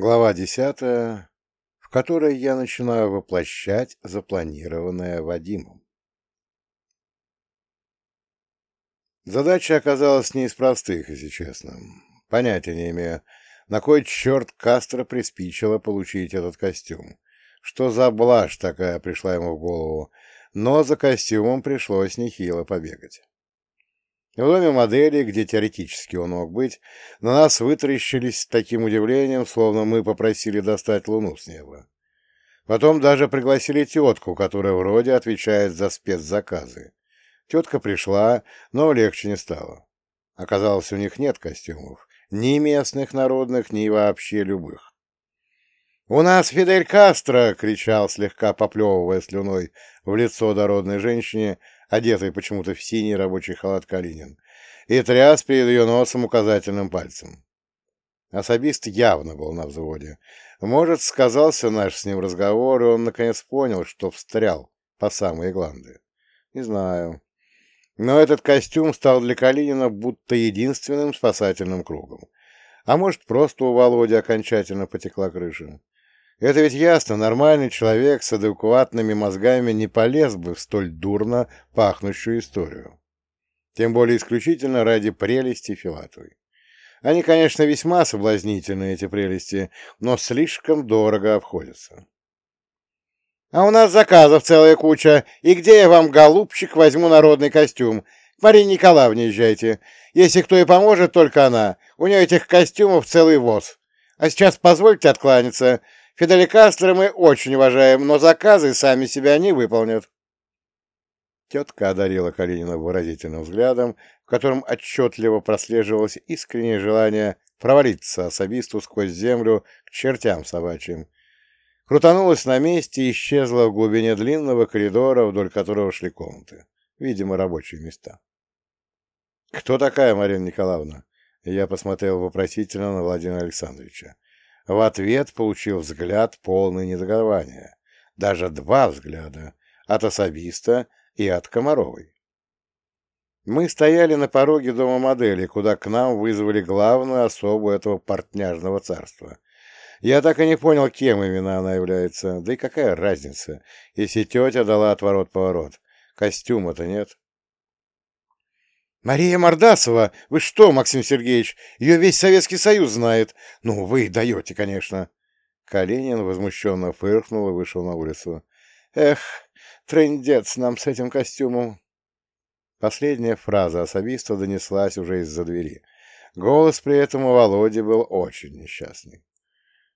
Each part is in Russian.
Глава десятая, в которой я начинаю воплощать запланированное Вадимом. Задача оказалась не из простых, если честно. Понятия не имею, на кой черт Кастро приспичило получить этот костюм. Что за блажь такая пришла ему в голову, но за костюмом пришлось нехило побегать. В доме модели, где теоретически он мог быть, на нас вытаращились с таким удивлением, словно мы попросили достать луну с неба. Потом даже пригласили тетку, которая вроде отвечает за спецзаказы. Тетка пришла, но легче не стало. Оказалось, у них нет костюмов, ни местных народных, ни вообще любых. «У нас Фидель Кастро!» — кричал, слегка поплевывая слюной в лицо дородной женщине, одетый почему-то в синий рабочий халат Калинин, и тряс перед ее носом указательным пальцем. Особист явно был на взводе. Может, сказался наш с ним разговор, и он наконец понял, что встрял по самые гланды. Не знаю. Но этот костюм стал для Калинина будто единственным спасательным кругом. А может, просто у Володи окончательно потекла крыша. Это ведь ясно, нормальный человек с адекватными мозгами не полез бы в столь дурно пахнущую историю. Тем более исключительно ради прелести Филатовой. Они, конечно, весьма соблазнительны, эти прелести, но слишком дорого обходятся. «А у нас заказов целая куча, и где я вам, голубчик, возьму народный костюм? К Марине Николаевне езжайте. Если кто и поможет, только она. У нее этих костюмов целый воз. А сейчас позвольте откланяться. Фиделя мы очень уважаем, но заказы сами себя не выполнят. Тетка одарила Калинина выразительным взглядом, в котором отчетливо прослеживалось искреннее желание провалиться особисту сквозь землю к чертям собачьим. Крутанулась на месте и исчезла в глубине длинного коридора, вдоль которого шли комнаты. Видимо, рабочие места. «Кто такая Марина Николаевна?» Я посмотрел вопросительно на Владимира Александровича. В ответ получил взгляд полный недогования. Даже два взгляда. От особиста и от Комаровой. Мы стояли на пороге дома модели, куда к нам вызвали главную особу этого портняжного царства. Я так и не понял, кем именно она является. Да и какая разница, если тетя дала отворот-поворот. Костюма-то нет. «Мария Мордасова? Вы что, Максим Сергеевич? Ее весь Советский Союз знает. Ну, вы даете, конечно». Калинин возмущенно фыркнул и вышел на улицу. «Эх, трындец нам с этим костюмом!» Последняя фраза особиста донеслась уже из-за двери. Голос при этом у Володи был очень несчастный.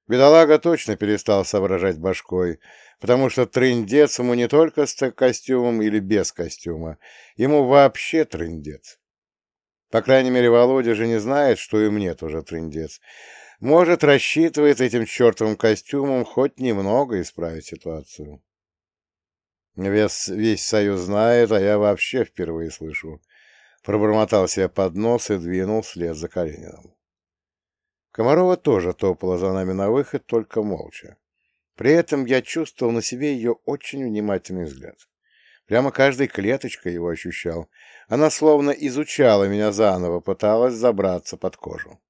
Бедолага точно перестал соображать башкой, потому что трындец ему не только с костюмом или без костюма, ему вообще трындец. По крайней мере, Володя же не знает, что и мне тоже трындец. Может, рассчитывает этим чертовым костюмом хоть немного исправить ситуацию. Весь, весь союз знает, а я вообще впервые слышу. Пробормотал себе под нос и двинул вслед за Калининым. Комарова тоже топала за нами на выход, только молча. При этом я чувствовал на себе ее очень внимательный взгляд. Прямо каждой клеточкой его ощущал. Она словно изучала меня заново, пыталась забраться под кожу.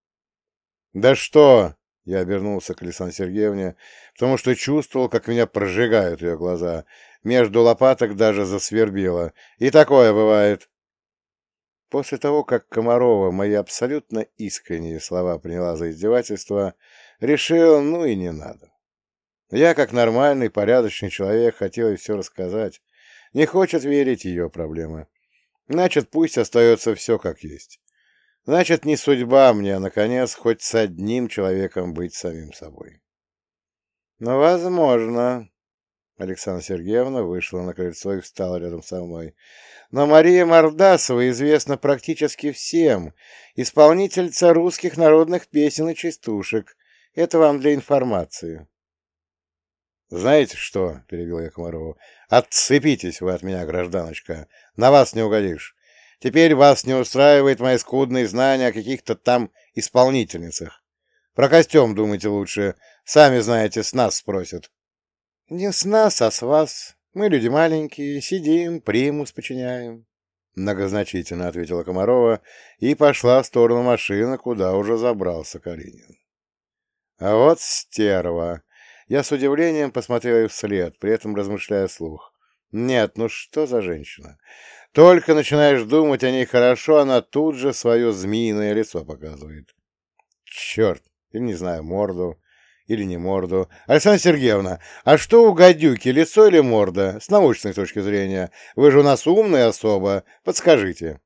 «Да что!» — я обернулся к Александре Сергеевне, потому что чувствовал, как меня прожигают ее глаза. Между лопаток даже засвербило. И такое бывает. После того, как Комарова мои абсолютно искренние слова приняла за издевательство, решил, ну и не надо. Я, как нормальный, порядочный человек, хотел ей все рассказать. Не хочет верить ее проблемы. Значит, пусть остается все как есть. Значит, не судьба мне, а, наконец, хоть с одним человеком быть самим собой. Но, возможно, Александра Сергеевна вышла на крыльцо и встала рядом со мной. Но Мария Мордасова известна практически всем. Исполнительница русских народных песен и частушек. Это вам для информации. «Знаете что?» — перебил я Комарову. «Отцепитесь вы от меня, гражданочка. На вас не угодишь. Теперь вас не устраивает мои скудные знания о каких-то там исполнительницах. Про костюм думайте лучше. Сами знаете, с нас спросят». «Не с нас, а с вас. Мы люди маленькие, сидим, примус починяем». Многозначительно ответила Комарова и пошла в сторону машины, куда уже забрался Калинин. А вот стерва. Я с удивлением посмотрел ей вслед, при этом размышляя вслух. Нет, ну что за женщина? Только начинаешь думать о ней хорошо, она тут же свое змеиное лицо показывает. Черт, или не знаю, морду, или не морду. Александра Сергеевна, а что у гадюки, лицо или морда? С научной точки зрения. Вы же у нас умная особа. Подскажите.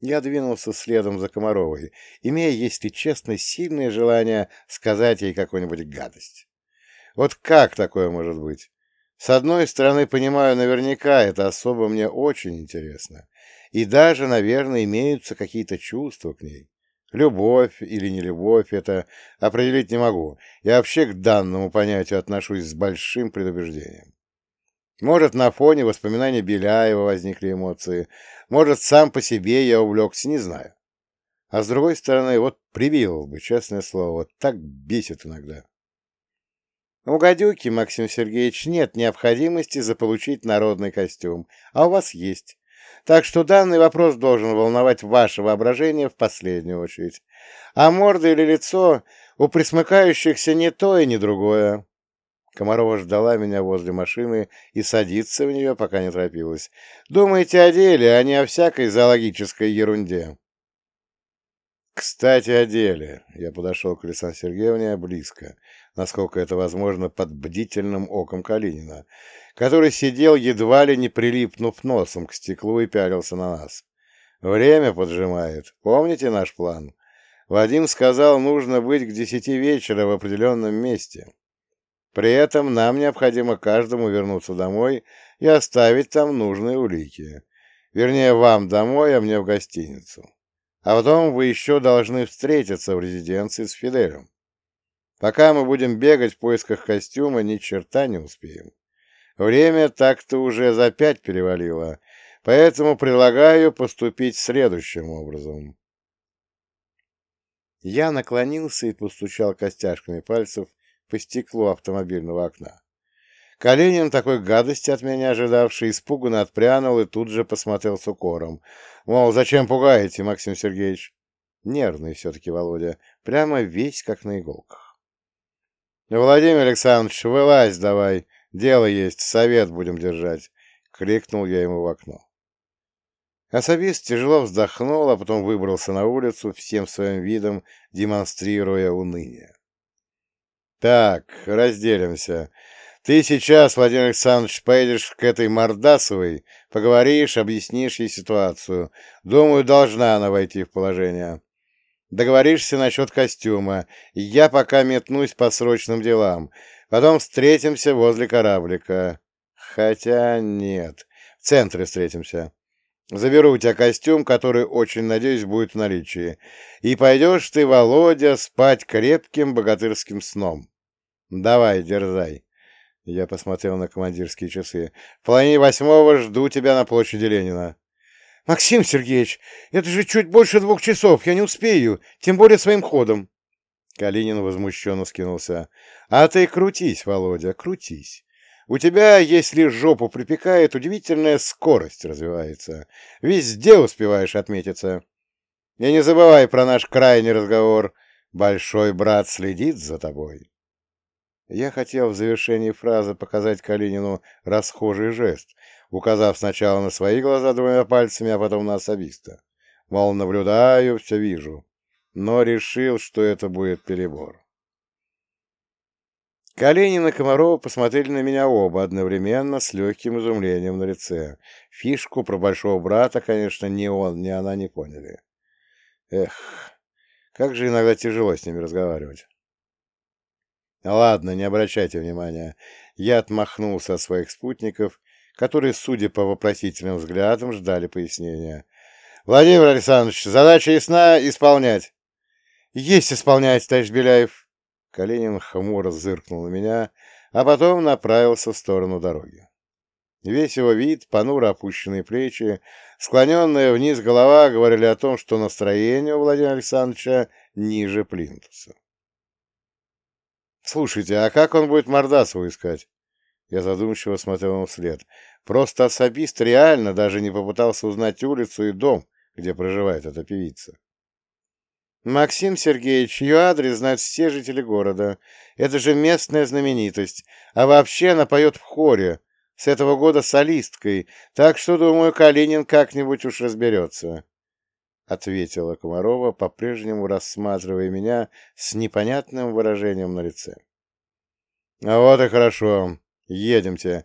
Я двинулся следом за Комаровой, имея, если честно, сильное желание сказать ей какую-нибудь гадость. Вот как такое может быть? С одной стороны, понимаю, наверняка это особо мне очень интересно. И даже, наверное, имеются какие-то чувства к ней. Любовь или не любовь, это определить не могу. Я вообще к данному понятию отношусь с большим предубеждением. Может, на фоне воспоминаний Беляева возникли эмоции, может, сам по себе я увлекся, не знаю. А с другой стороны, вот привил бы, честное слово, так бесит иногда. У гадюки, Максим Сергеевич, нет необходимости заполучить народный костюм, а у вас есть. Так что данный вопрос должен волновать ваше воображение в последнюю очередь. А морда или лицо у присмыкающихся не то и не другое. Комарова ждала меня возле машины и садиться в нее пока не торопилась. Думаете о деле, а не о всякой зоологической ерунде. Кстати, о деле. Я подошел к Александру Сергеевне близко, насколько это возможно, под бдительным оком Калинина, который сидел, едва ли не прилипнув носом к стеклу и пялился на нас. Время поджимает. Помните наш план? Вадим сказал, нужно быть к десяти вечера в определенном месте. При этом нам необходимо каждому вернуться домой и оставить там нужные улики. Вернее, вам домой, а мне в гостиницу. А потом вы еще должны встретиться в резиденции с Фиделем. Пока мы будем бегать в поисках костюма, ни черта не успеем. Время так-то уже за пять перевалило, поэтому предлагаю поступить следующим образом. Я наклонился и постучал костяшками пальцев по стеклу автомобильного окна. Калинин, такой гадости от меня ожидавший, испуганно отпрянул и тут же посмотрел с укором. Мол, зачем пугаете, Максим Сергеевич? Нервный все-таки Володя, прямо весь как на иголках. Владимир Александрович, вылазь давай, дело есть, совет будем держать, — крикнул я ему в окно. Особист тяжело вздохнул, а потом выбрался на улицу, всем своим видом демонстрируя уныние. Так, разделимся. Ты сейчас, Владимир Александрович, поедешь к этой Мордасовой, поговоришь, объяснишь ей ситуацию. Думаю, должна она войти в положение. Договоришься насчет костюма. Я пока метнусь по срочным делам. Потом встретимся возле кораблика. Хотя нет, в центре встретимся. Заберу у тебя костюм, который, очень надеюсь, будет в наличии. И пойдешь ты, Володя, спать крепким богатырским сном. «Давай, дерзай!» Я посмотрел на командирские часы. «В половине восьмого жду тебя на площади Ленина». «Максим Сергеевич, это же чуть больше двух часов, я не успею, тем более своим ходом». Калинин возмущенно скинулся. «А ты крутись, Володя, крутись. У тебя, если жопу припекает, удивительная скорость развивается. Везде успеваешь отметиться. И не забывай про наш крайний разговор. Большой брат следит за тобой». Я хотел в завершении фразы показать Калинину расхожий жест, указав сначала на свои глаза двумя пальцами, а потом на особиста. Мол, наблюдаю, все вижу. Но решил, что это будет перебор. Калинин и Комарова посмотрели на меня оба одновременно с легким изумлением на лице. Фишку про большого брата, конечно, ни он, ни она не поняли. Эх, как же иногда тяжело с ними разговаривать. Ладно, не обращайте внимания. Я отмахнулся от своих спутников, которые, судя по вопросительным взглядам, ждали пояснения. Владимир Александрович, задача ясна — исполнять. Есть исполнять, товарищ Беляев. Калинин хмуро зыркнул на меня, а потом направился в сторону дороги. Весь его вид, понуро опущенные плечи, склоненная вниз голова говорили о том, что настроение у Владимира Александровича ниже плинтуса. «Слушайте, а как он будет Мордасову искать?» Я задумчиво смотрел ему вслед. Просто особист реально даже не попытался узнать улицу и дом, где проживает эта певица. Максим Сергеевич, ее адрес знают все жители города. Это же местная знаменитость. А вообще она поет в хоре. С этого года солисткой. Так что, думаю, Калинин как-нибудь уж разберется. — ответила Комарова, по-прежнему рассматривая меня с непонятным выражением на лице. — А вот и хорошо. Едемте.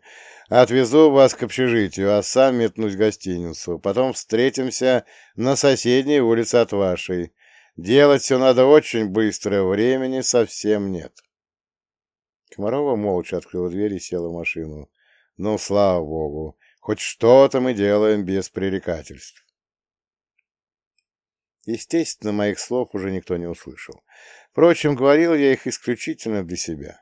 Отвезу вас к общежитию, а сам метнусь в гостиницу. Потом встретимся на соседней улице от вашей. Делать все надо очень быстро, времени совсем нет. Комарова молча открыла дверь и села в машину. Ну, слава богу, хоть что-то мы делаем без пререкательств. Естественно, моих слов уже никто не услышал. Впрочем, говорил я их исключительно для себя.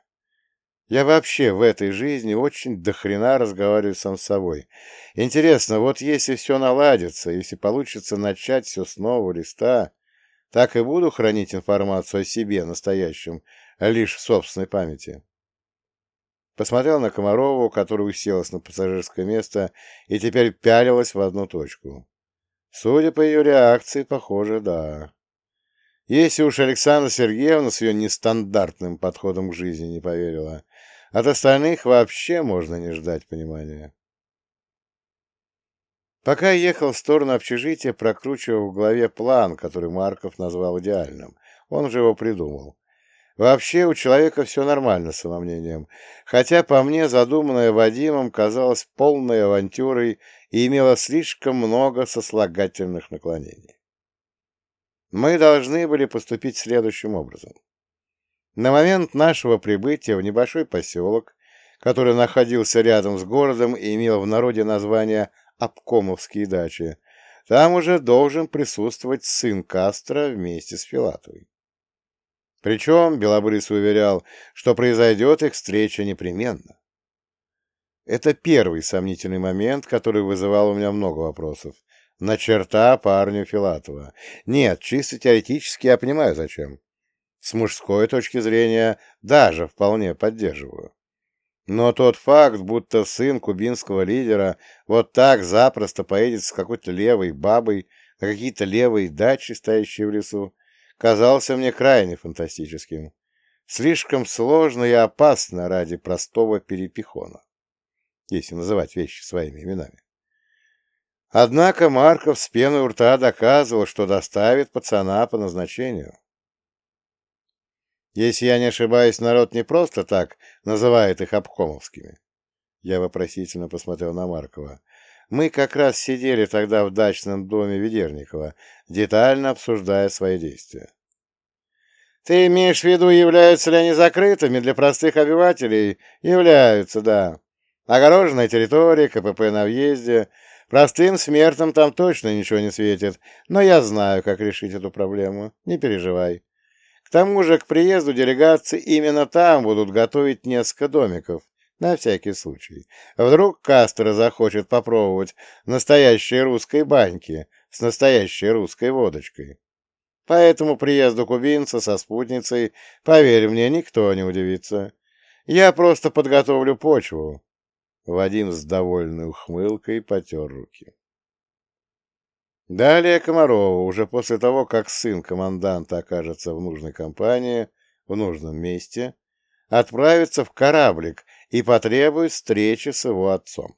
Я вообще в этой жизни очень дохрена разговариваю сам с собой. Интересно, вот если все наладится, если получится начать все с нового листа, так и буду хранить информацию о себе настоящем лишь в собственной памяти. Посмотрел на Комарову, которая уселась на пассажирское место и теперь пялилась в одну точку. Судя по ее реакции, похоже, да. Если уж Александра Сергеевна с ее нестандартным подходом к жизни не поверила, от остальных вообще можно не ждать понимания. Пока я ехал в сторону общежития, прокручивал в голове план, который Марков назвал идеальным. Он же его придумал. Вообще у человека все нормально с самомнением, хотя по мне задуманное Вадимом казалось полной авантюрой и имело слишком много сослагательных наклонений. Мы должны были поступить следующим образом. На момент нашего прибытия в небольшой поселок, который находился рядом с городом и имел в народе название Обкомовские дачи, там уже должен присутствовать сын Кастро вместе с Филатовой. Причем Белобрыс уверял, что произойдет их встреча непременно. Это первый сомнительный момент, который вызывал у меня много вопросов. На черта парню Филатова. Нет, чисто теоретически я понимаю, зачем. С мужской точки зрения даже вполне поддерживаю. Но тот факт, будто сын кубинского лидера вот так запросто поедет с какой-то левой бабой на какие-то левые дачи, стоящие в лесу, казался мне крайне фантастическим. Слишком сложно и опасно ради простого перепихона, если называть вещи своими именами. Однако Марков с пеной у рта доказывал, что доставит пацана по назначению. Если я не ошибаюсь, народ не просто так называет их обкомовскими. Я вопросительно посмотрел на Маркова. Мы как раз сидели тогда в дачном доме Ведерникова, детально обсуждая свои действия. Ты имеешь в виду, являются ли они закрытыми для простых обывателей? Являются, да. Огороженная территория, КПП на въезде. Простым смертным там точно ничего не светит, но я знаю, как решить эту проблему. Не переживай. К тому же к приезду делегации именно там будут готовить несколько домиков, на всякий случай. Вдруг Кастро захочет попробовать настоящие русской баньки с настоящей русской водочкой. По этому приезду кубинца со спутницей, поверь мне, никто не удивится. Я просто подготовлю почву. Вадим с довольной ухмылкой потер руки. Далее Комарова, уже после того, как сын команданта окажется в нужной компании, в нужном месте, отправится в кораблик и потребует встречи с его отцом.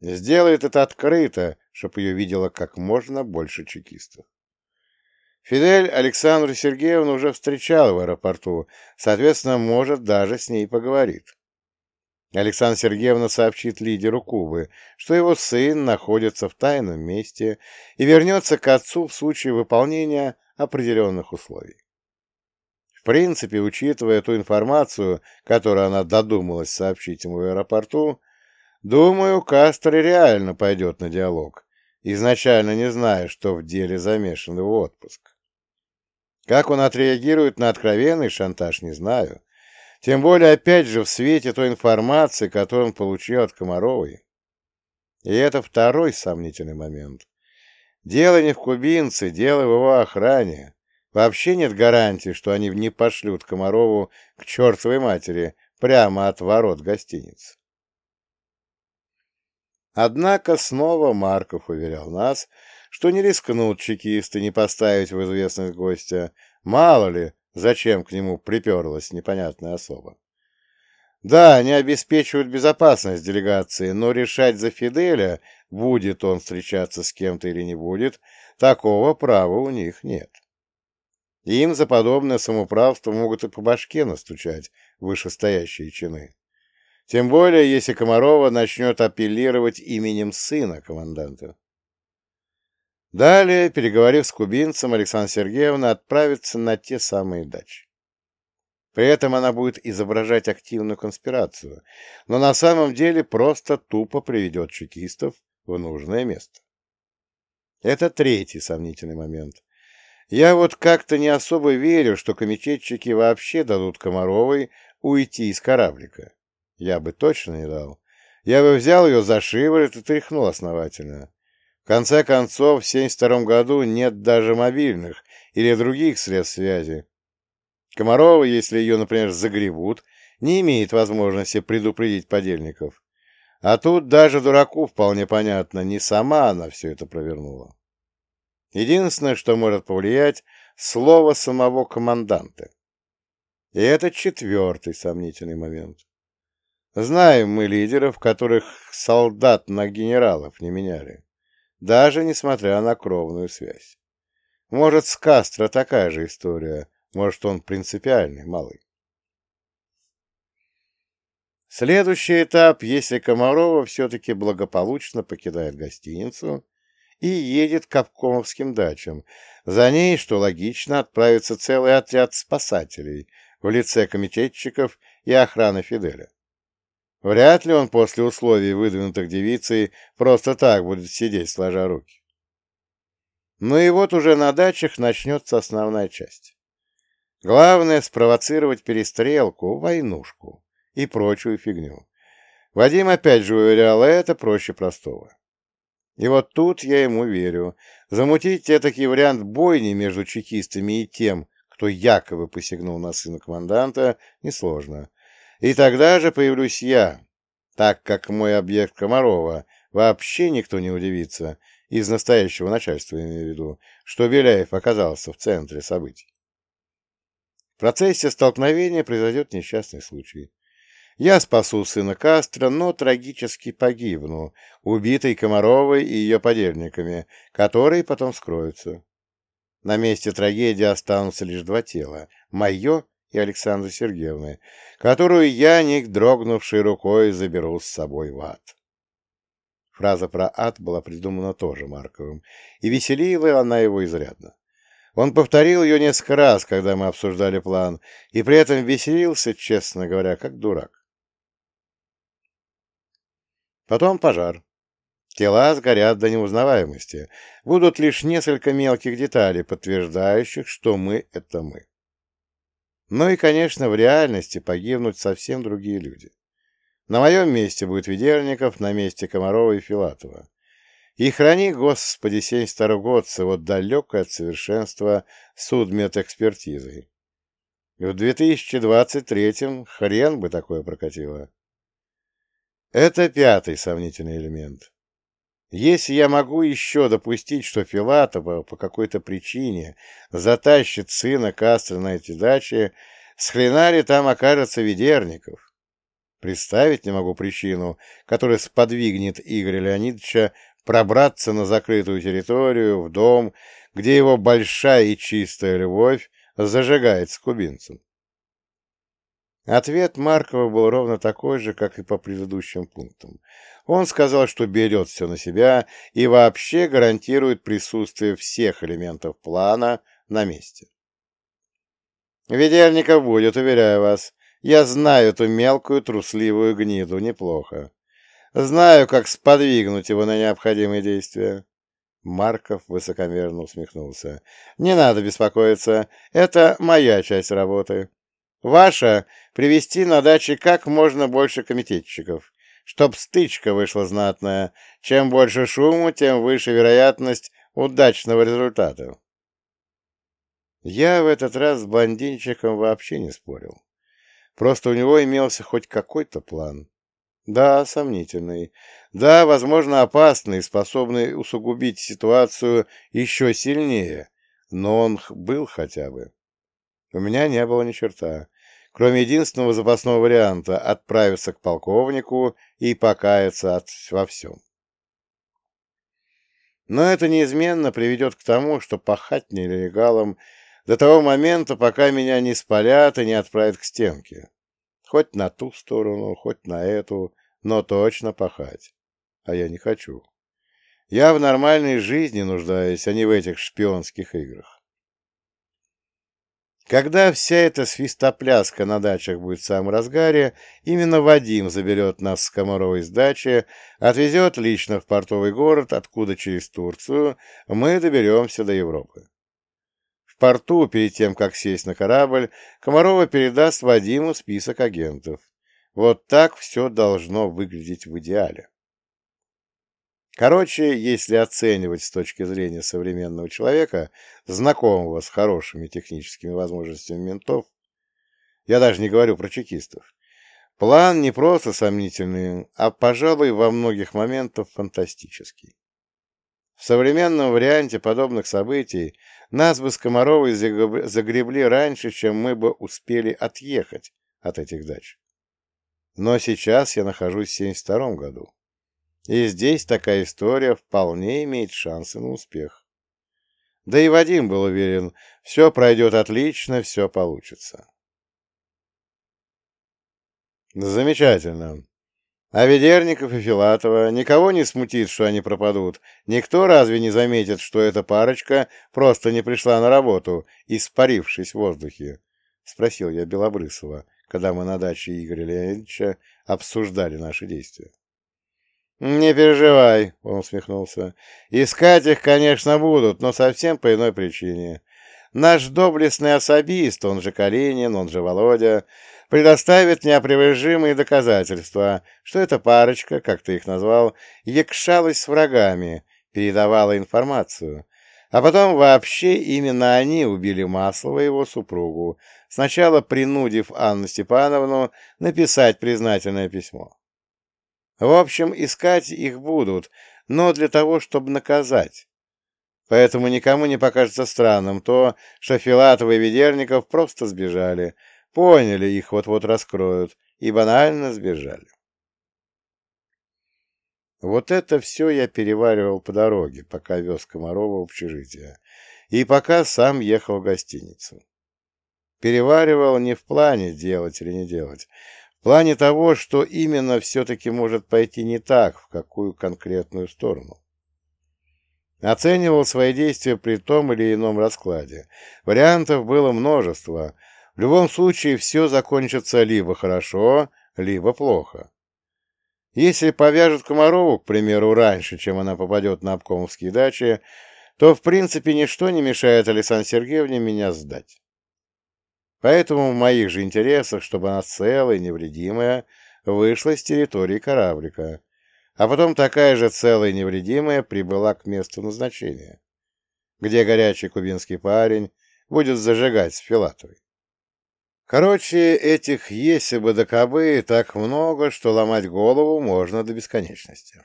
Сделает это открыто, чтобы ее видело как можно больше чекистов. Фидель Александру Сергеевну уже встречал в аэропорту, соответственно, может, даже с ней поговорит. Александра Сергеевна сообщит лидеру Кубы, что его сын находится в тайном месте и вернется к отцу в случае выполнения определенных условий. В принципе, учитывая ту информацию, которую она додумалась сообщить ему в аэропорту, думаю, Кастро реально пойдет на диалог, изначально не зная, что в деле замешан его отпуск. Как он отреагирует на откровенный шантаж, не знаю. Тем более, опять же, в свете той информации, которую он получил от Комаровой. И это второй сомнительный момент. Дело не в кубинце, дело в его охране. Вообще нет гарантии, что они не пошлют Комарову к чертовой матери прямо от ворот гостиницы. Однако снова Марков уверял нас, что не рискнут чекисты не поставить в известность гостя. Мало ли, зачем к нему приперлась непонятная особа. Да, они обеспечивают безопасность делегации, но решать за Фиделя, будет он встречаться с кем-то или не будет, такого права у них нет. Им за подобное самоуправство могут и по башке настучать вышестоящие чины. Тем более, если Комарова начнет апеллировать именем сына команданта. Далее, переговорив с кубинцем, Александра Сергеевна отправится на те самые дачи. При этом она будет изображать активную конспирацию, но на самом деле просто тупо приведет чекистов в нужное место. Это третий сомнительный момент. Я вот как-то не особо верю, что комитетчики вообще дадут Комаровой уйти из кораблика. Я бы точно не дал. Я бы взял ее за шиворот и тряхнул основательно. В конце концов, в 1972 году нет даже мобильных или других средств связи. Комарова, если ее, например, загребут, не имеет возможности предупредить подельников. А тут даже дураку вполне понятно, не сама она все это провернула. Единственное, что может повлиять, слово самого команданта. И это четвертый сомнительный момент. Знаем мы лидеров, которых солдат на генералов не меняли, даже несмотря на кровную связь. Может, с Кастро такая же история, может, он принципиальный, малый. Следующий этап, если Комарова все-таки благополучно покидает гостиницу и едет к обкомовским дачам, за ней, что логично, отправится целый отряд спасателей в лице комитетчиков и охраны Фиделя. Вряд ли он после условий, выдвинутых девицей, просто так будет сидеть, сложа руки. Ну и вот уже на дачах начнется основная часть. Главное — спровоцировать перестрелку, войнушку и прочую фигню. Вадим опять же уверял, это проще простого. И вот тут я ему верю. Замутить этакий вариант бойни между чекистами и тем, кто якобы посягнул на сына команданта, несложно. И тогда же появлюсь я, так как мой объект Комарова вообще никто не удивится, из настоящего начальства имею в виду, что Беляев оказался в центре событий. В процессе столкновения произойдет несчастный случай. Я спасу сына Кастро, но трагически погибну, убитой Комаровой и ее подельниками, которые потом скроются. На месте трагедии останутся лишь два тела — мое и Александры Сергеевны, которую я, не дрогнувшей рукой, заберу с собой в ад. Фраза про ад была придумана тоже Марковым, и веселила она его изрядно. Он повторил ее несколько раз, когда мы обсуждали план, и при этом веселился, честно говоря, как дурак. Потом пожар. Тела сгорят до неузнаваемости. Будут лишь несколько мелких деталей, подтверждающих, что мы — это мы. Ну и, конечно, в реальности погибнут совсем другие люди. На моем месте будет Ведерников, на месте Комарова и Филатова. И храни, Господи, 72 год с его далекой от совершенства судмедэкспертизой. В 2023-м хрен бы такое прокатило. Это пятый сомнительный элемент. Если я могу еще допустить, что Филатова по какой-то причине затащит сына Кастро на эти дачи, с хренари там окажется Ведерников. Представить не могу причину, которая сподвигнет Игоря Леонидовича пробраться на закрытую территорию, в дом, где его большая и чистая любовь зажигает с кубинцем. Ответ Маркова был ровно такой же, как и по предыдущим пунктам. Он сказал, что берет все на себя и вообще гарантирует присутствие всех элементов плана на месте. «Ведельников будет, уверяю вас. Я знаю эту мелкую трусливую гниду неплохо. Знаю, как сподвигнуть его на необходимые действия». Марков высокомерно усмехнулся. «Не надо беспокоиться. Это моя часть работы. Ваша — привести на даче как можно больше комитетчиков чтоб стычка вышла знатная. Чем больше шуму, тем выше вероятность удачного результата. Я в этот раз с блондинчиком вообще не спорил. Просто у него имелся хоть какой-то план. Да, сомнительный. Да, возможно, опасный, способный усугубить ситуацию еще сильнее. Но он был хотя бы. У меня не было ни черта, кроме единственного запасного варианта — отправиться к полковнику и покаяться от... во всем. Но это неизменно приведет к тому, что пахать нелегалом до того момента, пока меня не спалят и не отправят к стенке. Хоть на ту сторону, хоть на эту, но точно пахать. А я не хочу. Я в нормальной жизни нуждаюсь, а не в этих шпионских играх. Когда вся эта свистопляска на дачах будет в самом разгаре, именно Вадим заберет нас с Комаровой с дачи, отвезет лично в портовый город, откуда через Турцию мы доберемся до Европы. В порту, перед тем, как сесть на корабль, Комарова передаст Вадиму список агентов. Вот так все должно выглядеть в идеале. Короче, если оценивать с точки зрения современного человека, знакомого с хорошими техническими возможностями ментов, я даже не говорю про чекистов, план не просто сомнительный, а, пожалуй, во многих моментах фантастический. В современном варианте подобных событий нас бы с Комаровой загребли раньше, чем мы бы успели отъехать от этих дач. Но сейчас я нахожусь в 72 году. И здесь такая история вполне имеет шансы на успех. Да и Вадим был уверен, все пройдет отлично, все получится. Замечательно. А Ведерников и Филатова никого не смутит, что они пропадут. Никто разве не заметит, что эта парочка просто не пришла на работу, испарившись в воздухе? — спросил я Белобрысова, когда мы на даче Игоря Леонидовича обсуждали наши действия. «Не переживай», — он усмехнулся. «Искать их, конечно, будут, но совсем по иной причине. Наш доблестный особист, он же Калинин, он же Володя, предоставит неопровержимые доказательства, что эта парочка, как ты их назвал, якшалась с врагами, передавала информацию. А потом вообще именно они убили Маслова и его супругу, сначала принудив Анну Степановну написать признательное письмо. В общем, искать их будут, но для того, чтобы наказать. Поэтому никому не покажется странным то, что Филатов и Ведерников просто сбежали, поняли, их вот-вот раскроют, и банально сбежали. Вот это все я переваривал по дороге, пока вез Комарова в общежитие, и пока сам ехал в гостиницу. Переваривал не в плане делать или не делать, в плане того, что именно все-таки может пойти не так, в какую конкретную сторону. Оценивал свои действия при том или ином раскладе. Вариантов было множество. В любом случае все закончится либо хорошо, либо плохо. Если повяжут Комарову, к примеру, раньше, чем она попадет на обкомовские дачи, то, в принципе, ничто не мешает Александре Сергеевне меня сдать. Поэтому в моих же интересах, чтобы она целая и невредимая вышла с территории кораблика, а потом такая же целая и невредимая прибыла к месту назначения, где горячий кубинский парень будет зажигать с Филатовой. Короче, этих «если бы да кабы» так много, что ломать голову можно до бесконечности.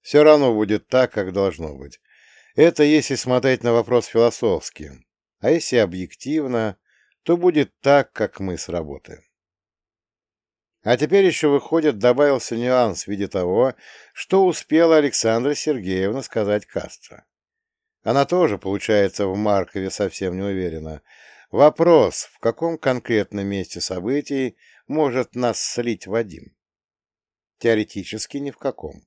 Все равно будет так, как должно быть. Это если смотреть на вопрос философски, а если объективно, то будет так, как мы сработаем. А теперь еще, выходит, добавился нюанс в виде того, что успела Александра Сергеевна сказать Кастро. Она тоже, получается, в Маркове совсем не уверена. Вопрос, в каком конкретном месте событий может нас слить Вадим? Теоретически ни в каком.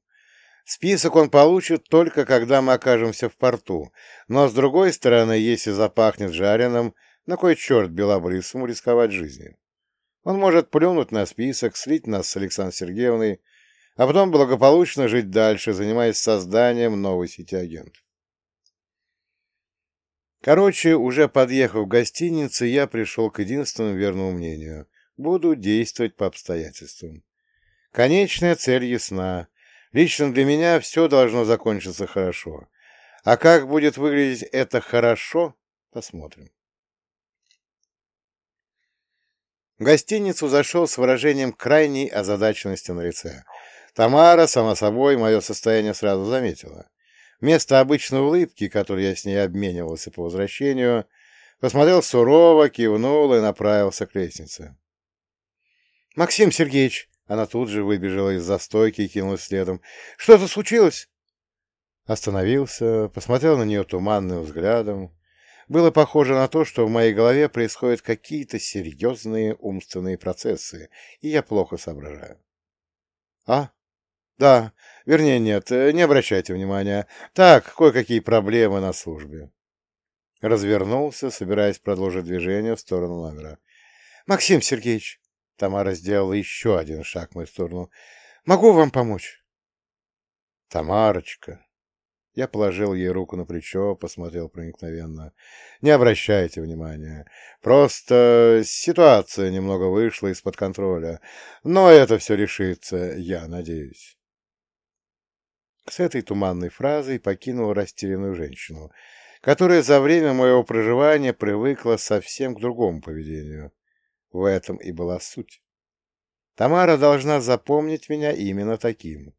Список он получит только, когда мы окажемся в порту, но, с другой стороны, если запахнет жареным, на кой черт белобрысому рисковать жизнью? Он может плюнуть на список, слить нас с Александрой Сергеевной, а потом благополучно жить дальше, занимаясь созданием новой сети агентов. Короче, уже подъехав в гостиницу, я пришел к единственному верному мнению. Буду действовать по обстоятельствам. Конечная цель ясна. Лично для меня все должно закончиться хорошо. А как будет выглядеть это «хорошо» — посмотрим. В гостиницу зашел с выражением крайней озадаченности на лице. Тамара, само собой, мое состояние сразу заметила. Вместо обычной улыбки, которой я с ней обменивался по возвращению, посмотрел сурово, кивнул и направился к лестнице. — Максим Сергеевич! — она тут же выбежала из застойки и кинулась следом. — Что-то случилось? Остановился, посмотрел на нее туманным взглядом. Было похоже на то, что в моей голове происходят какие-то серьезные умственные процессы, и я плохо соображаю. — А? Да, вернее, нет, не обращайте внимания. Так, кое-какие проблемы на службе. Развернулся, собираясь продолжить движение в сторону номера. — Максим Сергеевич! — Тамара сделала еще один шаг в мою сторону. — Могу вам помочь? — Тамарочка! Я положил ей руку на плечо, посмотрел проникновенно. — Не обращайте внимания. Просто ситуация немного вышла из-под контроля. Но это все решится, я надеюсь. С этой туманной фразой покинул растерянную женщину, которая за время моего проживания привыкла совсем к другому поведению. В этом и была суть. Тамара должна запомнить меня именно таким.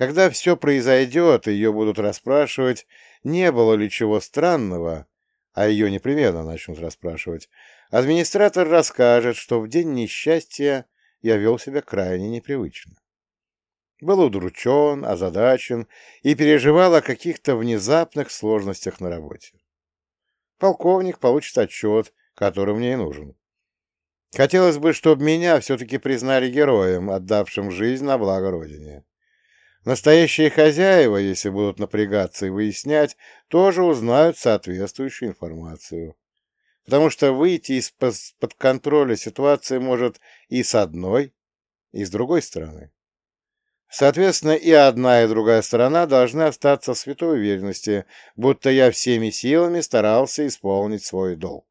Когда все произойдет, ее будут расспрашивать, не было ли чего странного, а ее непременно начнут расспрашивать, администратор расскажет, что в день несчастья я вел себя крайне непривычно был удручен, озадачен и переживал о каких-то внезапных сложностях на работе. Полковник получит отчет, который мне и нужен. Хотелось бы, чтобы меня все-таки признали героем, отдавшим жизнь на благо Родине. Настоящие хозяева, если будут напрягаться и выяснять, тоже узнают соответствующую информацию. Потому что выйти из-под контроля ситуации может и с одной, и с другой стороны. Соответственно, и одна, и другая сторона должны остаться в святой уверенности, будто я всеми силами старался исполнить свой долг.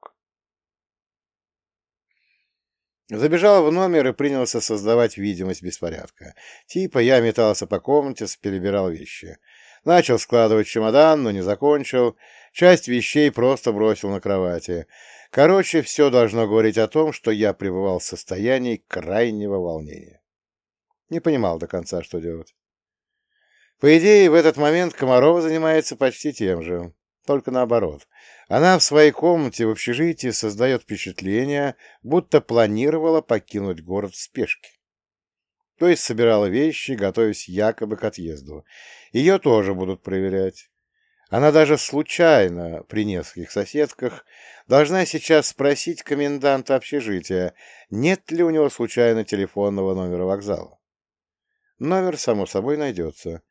Забежал в номер и принялся создавать видимость беспорядка. Типа я метался по комнате, перебирал вещи. Начал складывать чемодан, но не закончил. Часть вещей просто бросил на кровати. Короче, все должно говорить о том, что я пребывал в состоянии крайнего волнения. Не понимал до конца, что делать. По идее, в этот момент Комарова занимается почти тем же, только наоборот. Она в своей комнате в общежитии создает впечатление, будто планировала покинуть город в спешке. То есть собирала вещи, готовясь якобы к отъезду. Ее тоже будут проверять. Она даже случайно, при нескольких соседках, должна сейчас спросить коменданта общежития, нет ли у него случайно телефонного номера вокзала. Номер, само собой, найдется.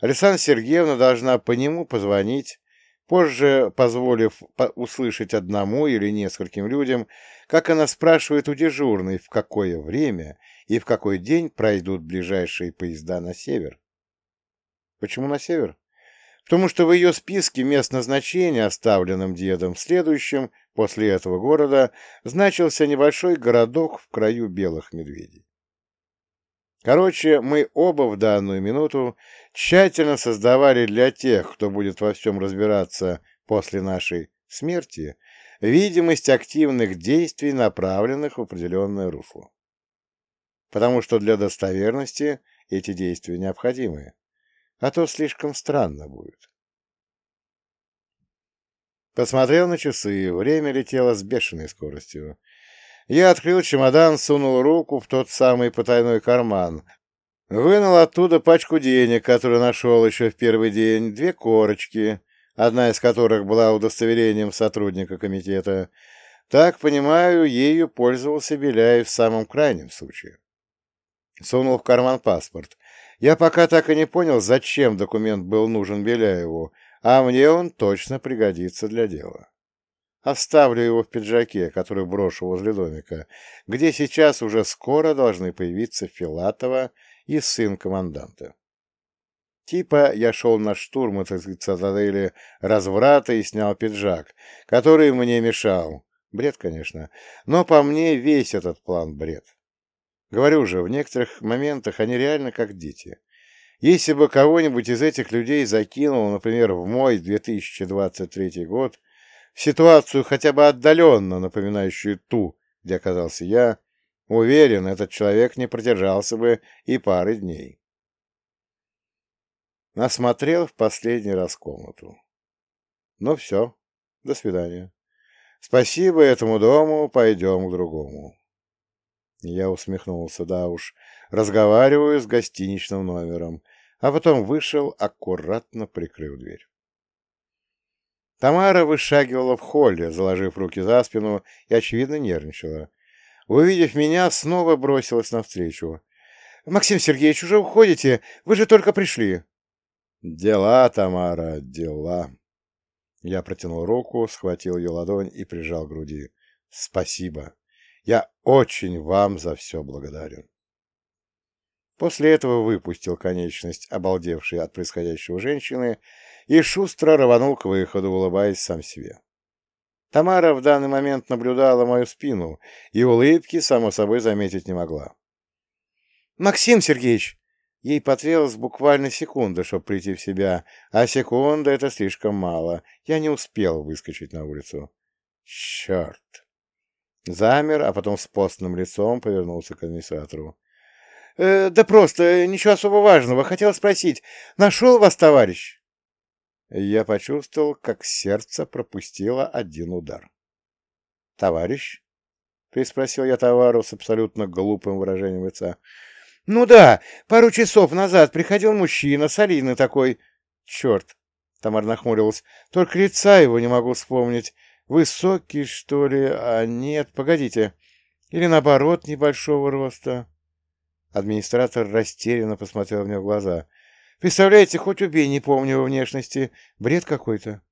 Александра Сергеевна должна по нему позвонить, позже позволив услышать одному или нескольким людям, как она спрашивает у дежурной, в какое время и в какой день пройдут ближайшие поезда на север. Почему на север? Потому что в ее списке мест назначения, оставленным дедом в следующем, после этого города, значился небольшой городок в краю белых медведей. Короче, мы оба в данную минуту тщательно создавали для тех, кто будет во всем разбираться после нашей смерти, видимость активных действий, направленных в определенное русло. Потому что для достоверности эти действия необходимы, а то слишком странно будет. Посмотрел на часы, время летело с бешеной скоростью. Я открыл чемодан, сунул руку в тот самый потайной карман, вынул оттуда пачку денег, которую нашел еще в первый день, две корочки, одна из которых была удостоверением сотрудника комитета. Так, понимаю, ею пользовался Беляев в самом крайнем случае. Сунул в карман паспорт. Я пока так и не понял, зачем документ был нужен Беляеву, а мне он точно пригодится для дела. Оставлю его в пиджаке, который брошу возле домика, где сейчас уже скоро должны появиться Филатова и сын команданта. Типа я шел на штурм этой цитадели разврата и снял пиджак, который мне мешал. Бред, конечно, но по мне весь этот план бред. Говорю же, в некоторых моментах они реально как дети. Если бы кого-нибудь из этих людей закинул, например, в мой 2023 год, ситуацию, хотя бы отдаленно напоминающую ту, где оказался я, Уверен, этот человек не продержался бы и пары дней. Осмотрел в последний раз комнату. Ну все, до свидания. Спасибо этому дому, пойдем к другому. Я усмехнулся, да уж, разговариваю с гостиничным номером, а потом вышел, аккуратно прикрыв дверь. Тамара вышагивала в холле, заложив руки за спину, и, очевидно, нервничала. Увидев меня, снова бросилась навстречу. — Максим Сергеевич, уже уходите? Вы же только пришли. — Дела, Тамара, дела. Я протянул руку, схватил ее ладонь и прижал к груди. — Спасибо. Я очень вам за все благодарен. После этого выпустил конечность, обалдевшей от происходящего женщины, и шустро рванул к выходу, улыбаясь сам себе. Тамара в данный момент наблюдала мою спину и улыбки, само собой, заметить не могла. «Максим Сергеевич!» Ей потребовалось буквально секунда, чтобы прийти в себя, а секунда — это слишком мало. Я не успел выскочить на улицу. «Черт!» Замер, а потом с постным лицом повернулся к администратору. «Э, «Да просто, ничего особо важного. Хотел спросить, нашел вас товарищ?» Я почувствовал, как сердце пропустило один удар. «Товарищ?» — переспросил я товару с абсолютно глупым выражением лица. «Ну да, пару часов назад приходил мужчина, солидный такой...» «Черт!» — Тамар нахмурилась. «Только лица его не могу вспомнить. Высокий, что ли? А нет, погодите. Или наоборот, небольшого роста?» Администратор растерянно посмотрел мне в глаза. Представляете, хоть убей, не помню его внешности. Бред какой-то.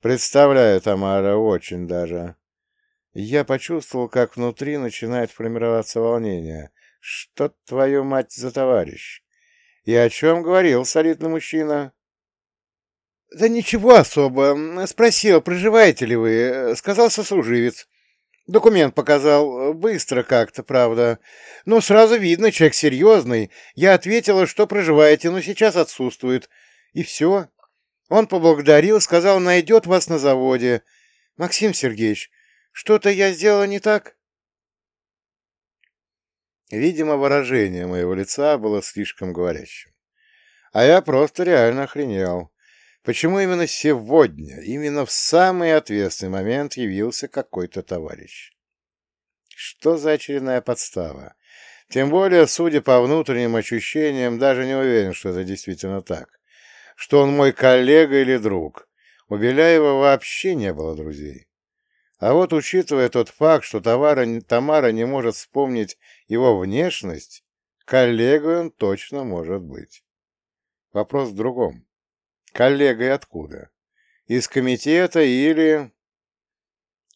Представляю, Тамара, очень даже. Я почувствовал, как внутри начинает формироваться волнение. Что, твою мать, за товарищ? И о чем говорил солидный мужчина? Да ничего особо. Спросил, проживаете ли вы. Сказал сослуживец. Документ показал. Быстро как-то, правда. Но сразу видно, человек серьезный. Я ответила, что проживаете, но сейчас отсутствует. И все. Он поблагодарил, сказал, найдет вас на заводе. Максим Сергеевич, что-то я сделала не так? Видимо, выражение моего лица было слишком говорящим. А я просто реально охренел. Почему именно сегодня, именно в самый ответственный момент явился какой-то товарищ? Что за очередная подстава? Тем более, судя по внутренним ощущениям, даже не уверен, что это действительно так. Что он мой коллега или друг. У Беляева вообще не было друзей. А вот учитывая тот факт, что товара, Тамара не может вспомнить его внешность, коллегой он точно может быть. Вопрос в другом. Коллегой откуда? Из комитета или...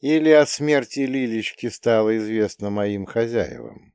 Или о смерти Лилечки стало известно моим хозяевам?